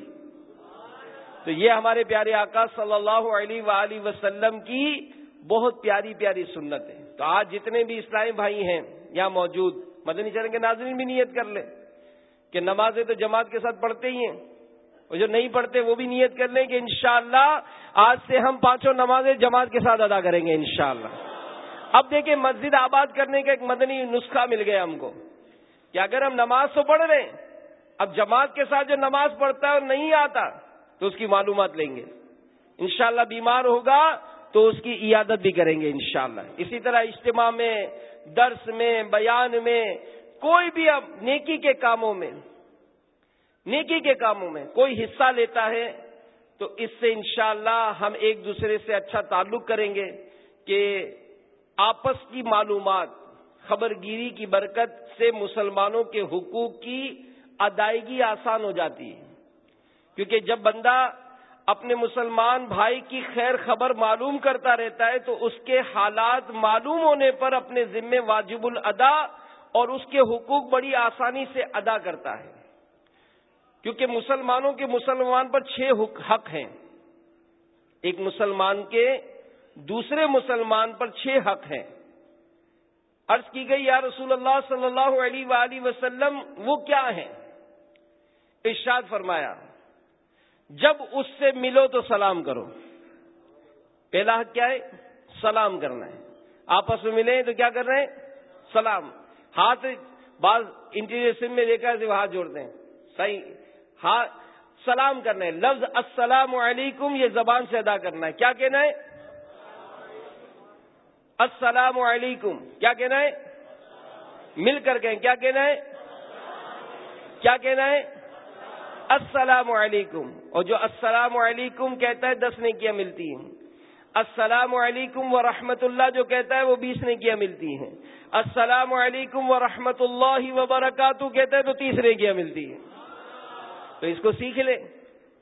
تو یہ ہمارے پیارے آقا صلی اللہ علیہ وآلہ وسلم کی بہت پیاری پیاری سنت ہے تو آج جتنے بھی اسلامی بھائی ہیں یہاں موجود مدنی چرن کے ناظرین بھی نیت کر لیں کہ نمازیں تو جماعت کے ساتھ پڑھتے ہی ہیں اور جو نہیں پڑھتے وہ بھی نیت کر لیں کہ انشاءاللہ آج سے ہم پانچوں نمازیں جماعت کے ساتھ ادا کریں گے انشاءاللہ۔ اب دیکھیں مسجد آباد کرنے کا ایک مدنی نسخہ مل گیا ہم کو کہ اگر ہم نماز تو پڑھ رہے ہیں اب جماعت کے ساتھ جو نماز پڑھتا ہے اور نہیں آتا، تو اس کی معلومات لیں گے۔ انشاءاللہ بیمار ہوگا تو اس کی عیادت بھی کریں گے انشاءاللہ۔ اسی طرح اجتماع میں درس میں، بیان میں، کوئی بھی اب نیکی کے کاموں میں، نیکی کے کاموں میں کوئی حصہ لیتا ہے، تو اس سے انشاءاللہ ہم ایک دوسرے سے اچھا تعلق کریں گے کہ آپس کی معلومات خبر گیری کی برکت سے مسلمانوں کے حقوق کی ادائیگی آسان ہو جاتی ہے۔ کیونکہ جب بندہ اپنے مسلمان بھائی کی خیر خبر معلوم کرتا رہتا ہے تو اس کے حالات معلوم ہونے پر اپنے ذمے واجب الادا اور اس کے حقوق بڑی آسانی سے ادا کرتا ہے۔ کیونکہ مسلمانوں کے مسلمان پر چھ حق ہیں۔ ایک مسلمان کے، دوسرے مسلمان پر چھ حق ہیں۔ عرض کی گئی، یا رسول اللہ صلی اللہ علیہ وآلہ وسلم، وہ کیا ہیں؟ ارشاد فرمایا جب اس سے ملو تو سلام کرو۔ پہلا حق کیا ہے؟ سلام کرنا ہے۔ آپس میں ملے تو کیا کر رہے ہیں؟ سلام۔ ہاتھ بعض انٹیریئر سم میں دیکھا ہے ہاتھ جوڑتے ہیں۔ صحیح۔ ہاتھ سلام کرنا ہے۔ لفظ السلام علیکم، یہ زبان سے ادا کرنا ہے۔ کیا کہنا ہے؟ السلام علیکم۔ کیا کہنا ہے؟ مل کر کہیں۔ کیا کہنا ہے؟ کیا کہنا ہے؟ السلام علیکم اور جو السلام علیکم کہتا ہے دس نے کیا ملتی ہیں۔ السلام علیکم و اللہ جو کہتا ہے وہ بیس نے کیا ملتی ہیں۔ السلام علیکم و اللہ وبرکاتہ کہتا ہے تو تیس نے کیا ملتی ہے تو اس کو سیکھ لیں۔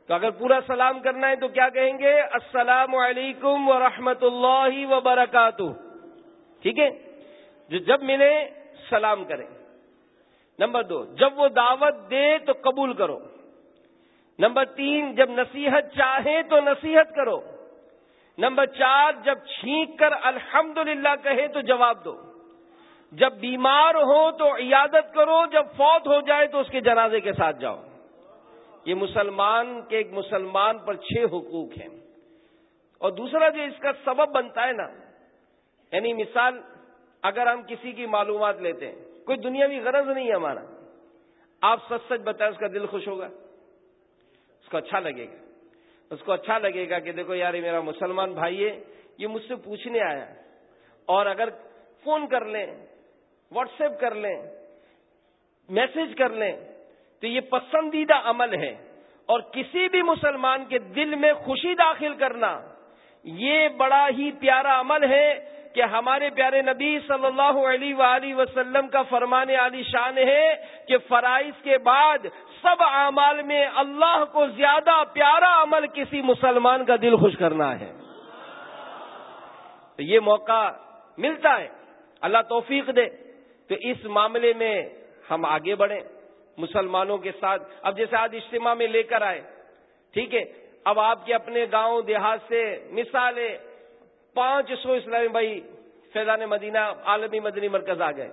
تو اگر پورا سلام کرنا ہے تو کیا کہیں گے؟ السلام علیکم و اللہ وبرکاتہ۔ ٹھیک ہے؟ جو جب ملے سلام کریں۔ نمبر دو، جب وہ دعوت دے تو قبول کرو۔ نمبر تین، جب نصیحت چاہے تو نصیحت کرو۔ نمبر چار، جب چھینک کر الحمد کہے تو جواب دو۔ جب بیمار ہو تو عیادت کرو، جب فوت ہو جائے تو اس کے جنازے کے ساتھ جاؤ۔ یہ مسلمان کے ایک مسلمان پر چھ حقوق ہیں۔ اور دوسرا جو اس کا سبب بنتا ہے نا یعنی مثال، اگر ہم کسی کی معلومات لیتے ہیں، کوئی دنیاوی غرض نہیں ہے ہمارا۔ آپ سچ سچ بتائیں، اس کا دل خوش ہوگا۔ اس کو اچھا لگے گا۔ اس کو اچھا لگے گا کہ دیکھو یار یہ میرا مسلمان بھائی ہے، یہ مجھ سے پوچھنے آیا۔ اور اگر فون کر لیں، واٹس ایپ کر لیں، میسج کر لیں، تو یہ پسندیدہ عمل ہے۔ اور کسی بھی مسلمان کے دل میں خوشی داخل کرنا یہ بڑا ہی پیارا عمل ہے کہ ہمارے پیارے نبی صلی اللہ علیہ وآلہ وسلم کا فرمانے علی شان ہے کہ فرائض کے بعد سب اعمال میں اللہ کو زیادہ پیارا عمل کسی مسلمان کا دل خوش کرنا ہے۔ تو یہ موقع ملتا ہے۔ اللہ توفیق دے۔ تو اس معاملے میں ہم آگے بڑھیں۔ مسلمانوں کے ساتھ، اب جیسے آج اجتماع میں لے کر آئے، ٹھیک ہے؟ اب آپ کے اپنے گاؤں دیہات سے مثالیں، پانچ سو اسلامی بھائی فیضان مدینہ، عالمی مدنی مرکز آ گئے۔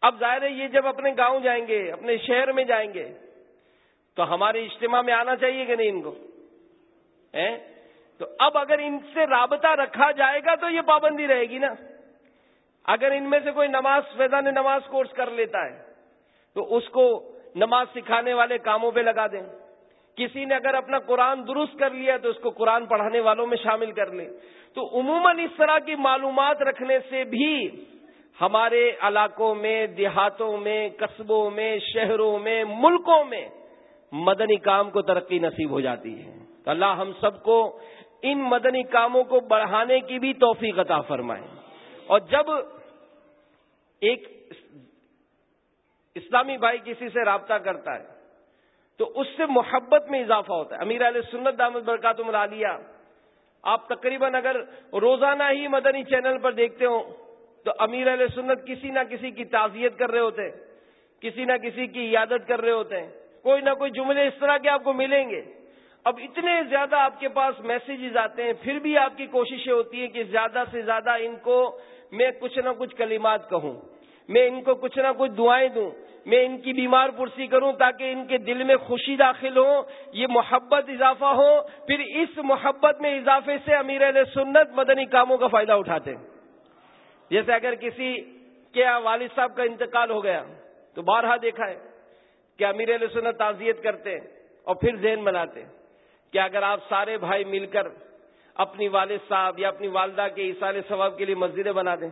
اب ظاہر ہے یہ جب اپنے گاؤں جائیں گے، اپنے شہر میں جائیں گے، تو ہمارے اجتماع میں آنا چاہیے کہ نہیں ان کو؟ تو اب اگر ان سے رابطہ رکھا جائے گا تو یہ پابندی رہے گی نا۔ اگر ان میں سے کوئی نماز، فیضان نماز کورس کر لیتا ہے، تو اس کو نماز سکھانے والے کاموں پہ لگا دیں۔ کسی نے اگر اپنا قرآن درست کر لیا تو اس کو قرآن پڑھانے والوں میں شامل کر لیں۔ تو عموماً اس طرح کی معلومات رکھنے سے بھی ہمارے علاقوں میں، دیہاتوں میں، قصبوں میں، شہروں میں، ملکوں میں مدنی کام کو ترقی نصیب ہو جاتی ہے۔ تو اللہ ہم سب کو ان مدنی کاموں کو بڑھانے کی بھی توفیق عطا فرمائے۔ اور جب ایک اسلامی بھائی کسی سے رابطہ کرتا ہے تو اس سے محبت میں اضافہ ہوتا ہے۔ امیر علیہ سنت دامد برکاتم العالیہ آپ تقریباً اگر روزانہ ہی مدنی چینل پر دیکھتے ہو تو امیر علیہ سنت کسی نہ کسی کی تعزیت کر رہے ہوتے ہیں کسی نہ کسی کی عیادت کر رہے ہوتے۔ ہیں کوئی نہ کوئی جملے اس طرح کے آپ کو ملیں گے۔ اب اتنے زیادہ آپ کے پاس میسیجز آتے ہیں، پھر بھی آپ کی کوششیں ہوتی ہیں کہ زیادہ سے زیادہ ان کو میں کچھ نہ کچھ کلمات کہوں، میں ان کو کچھ نہ کچھ دعائیں دوں۔ میں ان کی بیمار پرسی کروں تاکہ ان کے دل میں خوشی داخل ہو، یہ محبت اضافہ ہو، پھر اس محبت میں اضافے سے امیر علیہ سنت مدنی کاموں کا فائدہ اٹھاتے ہیں۔ جیسے اگر کسی کے والد صاحب کا انتقال ہو گیا، تو بارہا دیکھا ہے کہ امیر علیہ سنت تعزیت کرتے اور پھر ذہن بناتے کہ اگر آپ سارے بھائی مل کر اپنی والد صاحب یا اپنی والدہ کے اصال ثواب کے لیے مسجدیں بنا دیں۔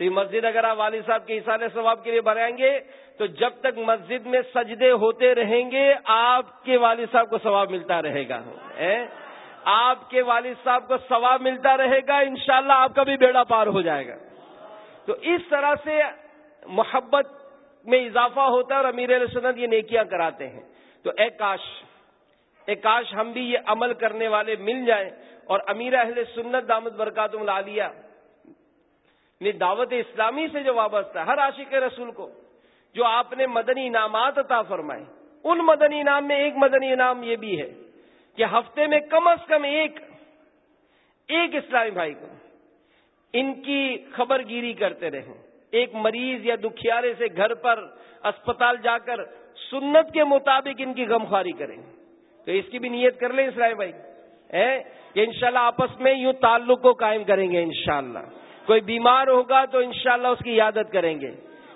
تو یہ مسجد اگر آپ والد صاحب کے اصال ثواب کے لیے بنائیں گے، تو جب تک مسجد میں سجدے ہوتے رہیں گے، آپ کے والد صاحب کو ثواب ملتا رہے گا۔ آپ کے والد صاحب کو ثواب ملتا رہے گا، انشاءاللہ آپ کا بھی بیڑا پار ہو جائے گا۔ تو اس طرح سے محبت میں اضافہ ہوتا ہے اور امیر سنت یہ نیکیاں کراتے ہیں۔ تو اے کاش اے کاش ہم بھی یہ عمل کرنے والے مل جائیں اور امیر اہل سنت دامد برکات العالیہ دعوت اسلامی سے جو وابستہ ہے، ہر عاشق رسول کو، جو آپ نے مدنی انعامات عطا فرمائے۔ ان مدنی انعام میں ایک مدنی انعام یہ بھی ہے کہ ہفتے میں کم از کم ایک ایک اسلامی بھائی کو ان کی خبر گیری کرتے رہیں ایک مریض یا دکھیارے سے گھر پر اسپتال جا کر سنت کے مطابق ان کی غمخواری کریں۔ تو اس کی بھی نیت کر لیں اسلام بھائی۔ کہ انشاءاللہ آپس میں یوں تعلق کو قائم کریں گے انشاءاللہ۔ کوئی بیمار ہوگا تو انشاءاللہ اس کی عادت کریں گے۔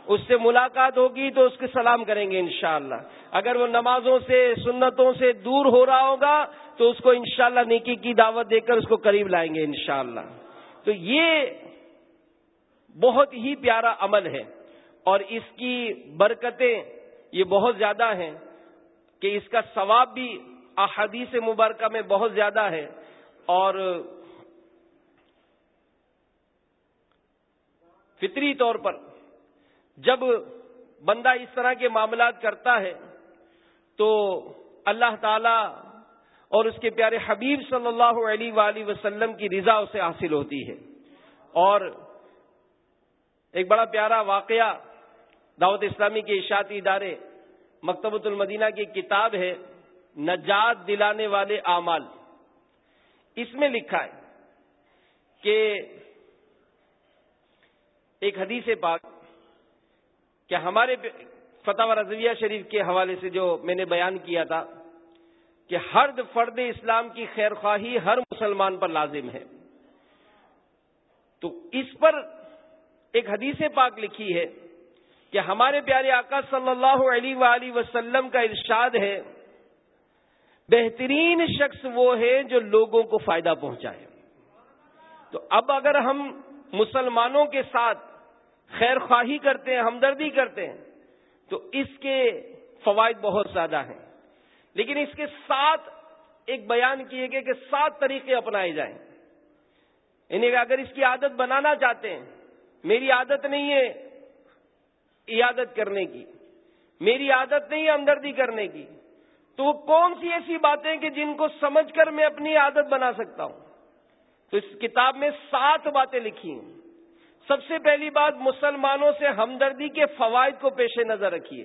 اس سے ملاقات ہوگی تو اس کے سلام کریں گے انشاءاللہ۔ اگر وہ نمازوں سے، سنتوں سے دور ہو رہا ہوگا تو اس کو انشاءاللہ نیکی کی دعوت دے کر اس کو قریب لائیں گے انشاءاللہ۔ تو یہ بہت ہی پیارا عمل ہے اور اس کی برکتیں یہ بہت زیادہ ہیں کہ اس کا ثواب بھی احادیث مبارکہ میں بہت زیادہ ہے اور فطری طور پر جب بندہ اس طرح کے معاملات کرتا ہے تو اللہ تعالی اور اس کے پیارے حبیب صلی اللہ علیہ وآلہ وسلم کی رضا اسے حاصل ہوتی ہے۔ اور ایک بڑا پیارا واقعہ دعوت اسلامی کے اشاعتی ادارے مکتبۃ المدینہ کی کتاب ہے، نجات دلانے والے اعمال۔ اس میں لکھا ہے کہ ایک حدیث پاک کہ ہمارے فتح رضویہ شریف کے حوالے سے جو میں نے بیان کیا تھا کہ ہر فرد اسلام کی خیر خواہی ہر مسلمان پر لازم ہے۔ تو اس پر ایک حدیث پاک لکھی ہے کہ ہمارے پیارے آقا صلی اللہ علیہ وآلہ وسلم کا ارشاد ہے، بہترین شخص وہ ہے جو لوگوں کو فائدہ پہنچائے۔ تو اب اگر ہم مسلمانوں کے ساتھ خیر خواہی کرتے ہیں، ہمدردی کرتے ہیں۔ تو اس کے فوائد بہت زیادہ ہیں۔ لیکن اس کے ساتھ ایک بیان کیے گئے کہ سات طریقے اپنائے جائیں۔ یعنی انہیں اگر اس کی عادت بنانا چاہتے ہیں، میری عادت نہیں ہے عیادت کرنے کی، میری عادت نہیں ہے ہمدردی کرنے کی، تو وہ کون سی ایسی باتیں کہ جن کو سمجھ کر میں اپنی عادت بنا سکتا ہوں؟ تو اس کتاب میں سات باتیں لکھی ہیں۔ سب سے پہلی بات مسلمانوں سے ہمدردی کے فوائد کو پیش نظر رکھیے۔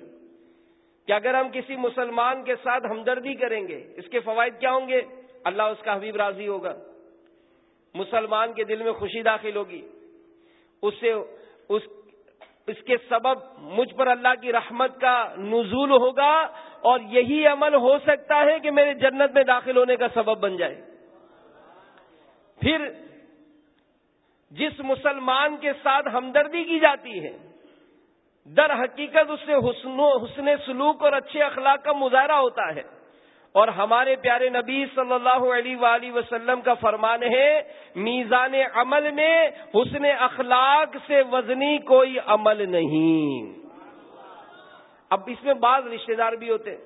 کہ اگر ہم کسی مسلمان کے ساتھ ہمدردی کریں گے، اس کے فوائد کیا ہوں گے؟ اللہ اس کا حبیب راضی ہوگا۔ مسلمان کے دل میں خوشی داخل ہوگی۔ اس سے، اس اس کے سبب مجھ پر اللہ کی رحمت کا نزول ہوگا اور یہی عمل ہو سکتا ہے کہ میرے جنت میں داخل ہونے کا سبب بن جائے۔ پھر جس مسلمان کے ساتھ ہمدردی کی جاتی ہے، در حقیقت اس سے حسن حسن سلوک اور اچھے اخلاق کا مظاہرہ ہوتا ہے۔ اور ہمارے پیارے نبی صلی اللہ علیہ وآلہ وسلم کا فرمان ہے، میزان عمل میں حسن اخلاق سے وزنی کوئی عمل نہیں۔ اب اس میں بعض رشتے دار بھی ہوتے ہیں،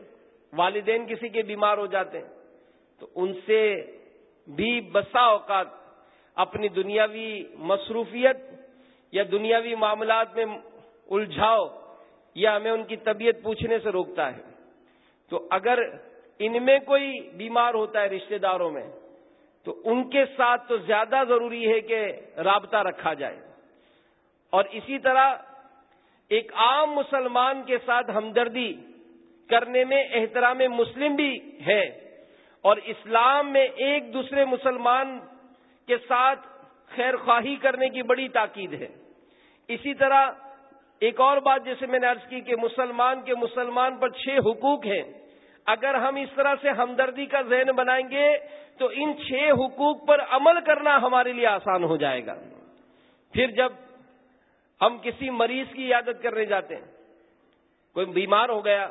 والدین کسی کے بیمار ہو جاتے ہیں، تو ان سے بھی بسا اوقات اپنی دنیاوی مصروفیت یا دنیاوی معاملات میں الجھاؤ یا ہمیں ان کی طبیعت پوچھنے سے روکتا ہے۔ تو اگر ان میں کوئی بیمار ہوتا ہے رشتہ داروں میں، تو ان کے ساتھ تو زیادہ ضروری ہے کہ رابطہ رکھا جائے۔ اور اسی طرح ایک عام مسلمان کے ساتھ ہمدردی کرنے میں احترام مسلم بھی ہے۔ اور اسلام میں ایک دوسرے مسلمان کے ساتھ خیر خواہی کرنے کی بڑی تاکید ہے۔ اسی طرح ایک اور بات جیسے میں نے عرض کی کہ مسلمان کے مسلمان پر چھ حقوق ہیں۔ اگر ہم اس طرح سے ہمدردی کا ذہن بنائیں گے تو ان چھ حقوق پر عمل کرنا ہمارے لیے آسان ہو جائے گا۔ پھر جب ہم کسی مریض کی عادت کرنے جاتے ہیں، کوئی بیمار ہو گیا،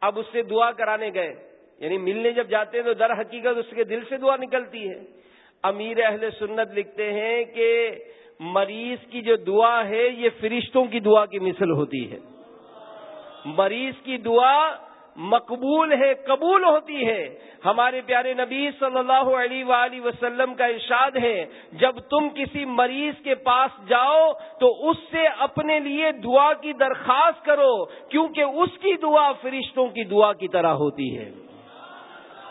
اب اس سے دعا کرانے گئے یعنی ملنے جب جاتے ہیں تو در حقیقت اس کے دل سے دعا نکلتی ہے۔ امیر اہل سنت لکھتے ہیں کہ مریض کی جو دعا ہے، یہ فرشتوں کی دعا کی مثل ہوتی ہے۔ مریض کی دعا مقبول ہے، قبول ہوتی ہے۔ ہمارے پیارے نبی صلی اللہ علیہ وآلہ وسلم کا ارشاد ہے، جب تم کسی مریض کے پاس جاؤ، تو اس سے اپنے لیے دعا کی درخواست کرو، کیونکہ اس کی دعا فرشتوں کی دعا کی طرح ہوتی ہے۔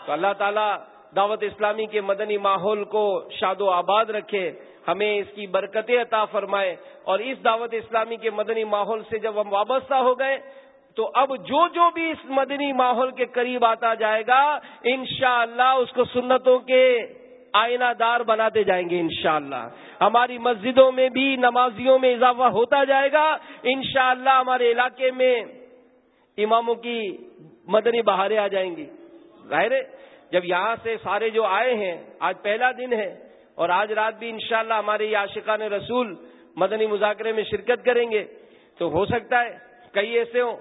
تو اللہ تعالیٰ دعوت اسلامی کے مدنی ماحول کو شاد و آباد رکھے، ہمیں اس کی برکتیں عطا فرمائے اور اس دعوت اسلامی کے مدنی ماحول سے جب ہم وابستہ ہو گئے، تو اب جو جو بھی اس مدنی ماحول کے قریب آتا جائے گا، انشاءاللہ اللہ اس کو سنتوں کے آئینہ دار بناتے جائیں گے انشاءاللہ۔ ہماری مسجدوں میں بھی نمازیوں میں اضافہ ہوتا جائے گا۔ انشاءاللہ اللہ ہمارے علاقے میں اماموں کی مدنی بہاریں آ جائیں گی۔ ظاہر جب یہاں سے سارے جو آئے ہیں، آج پہلا دن ہے، اور آج رات بھی انشاءاللہ ہمارے یہ عاشقان رسول مدنی مذاکرے میں شرکت کریں گے۔ تو ہو سکتا ہے، کئی ایسے ہوں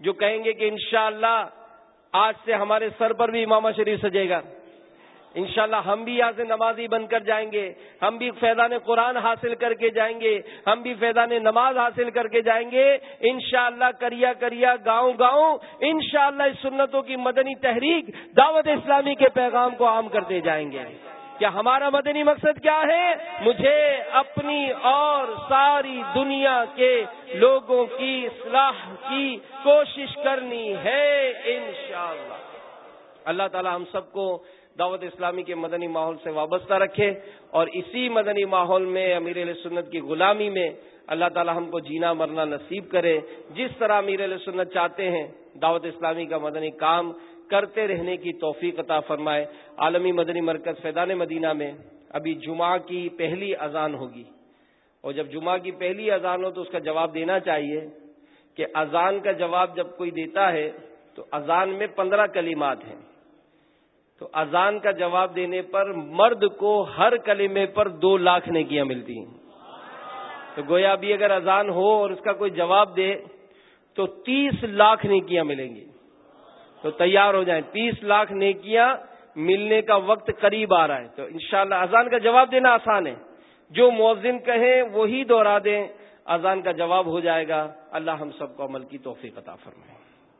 جو کہیں گے کہ انشاءاللہ آج سے ہمارے سر پر بھی امامہ شریف سجے گا۔ انشاءاللہ ہم بھی یہاں سے نمازی بن کر جائیں گے، ہم بھی فیضان قرآن حاصل کر کے جائیں گے، ہم بھی فیضان نماز حاصل کر کے جائیں گے۔ انشاءاللہ کریا کریا گاؤں گاؤں، انشاءاللہ اس سنتوں کی مدنی تحریک دعوت اسلامی کے پیغام کو عام کرتے جائیں گے۔ کیا ہمارا مدنی مقصد کیا ہے؟ مجھے اپنی اور ساری دنیا کے لوگوں کی اصلاح کی کوشش کرنی ہے، انشاءاللہ۔ اللہ تعالی ہم سب کو دعوت اسلامی کے مدنی ماحول سے وابستہ رکھے اور اسی مدنی ماحول میں امیر علیہ سنت کی غلامی میں اللہ تعالی ہم کو جینا مرنا نصیب کرے۔ جس طرح امیر علیہ سنت چاہتے ہیں، دعوت اسلامی کا مدنی کام کرتے رہنے کی توفیق عطا فرمائے۔ عالمی مدنی مرکز فیضان مدینہ میں ابھی جمعہ کی پہلی اذان ہوگی۔ اور جب جمعہ کی پہلی اذان ہو تو اس کا جواب دینا چاہیے کہ اذان کا جواب جب کوئی دیتا ہے تو اذان میں پندرہ کلمات ہیں۔ تو اذان کا جواب دینے پر مرد کو ہر کلمے پر دو لاکھ نیکیاں ملتی ہیں۔ تو گویا ابھی اگر اذان ہو اور اس کا کوئی جواب دے تو تیس لاکھ نیکیاں ملیں گی۔ تو تیار ہو جائیں۔ تیس لاکھ نیکیاں ملنے کا وقت قریب آ رہا ہے۔ تو انشاءاللہ اذان کا جواب دینا آسان ہے۔ جو مؤذن کہیں وہی دوہرا دیں۔ اذان کا جواب ہو جائے گا۔ اللہ ہم سب کو عمل کی توفیق عطا فرمائے۔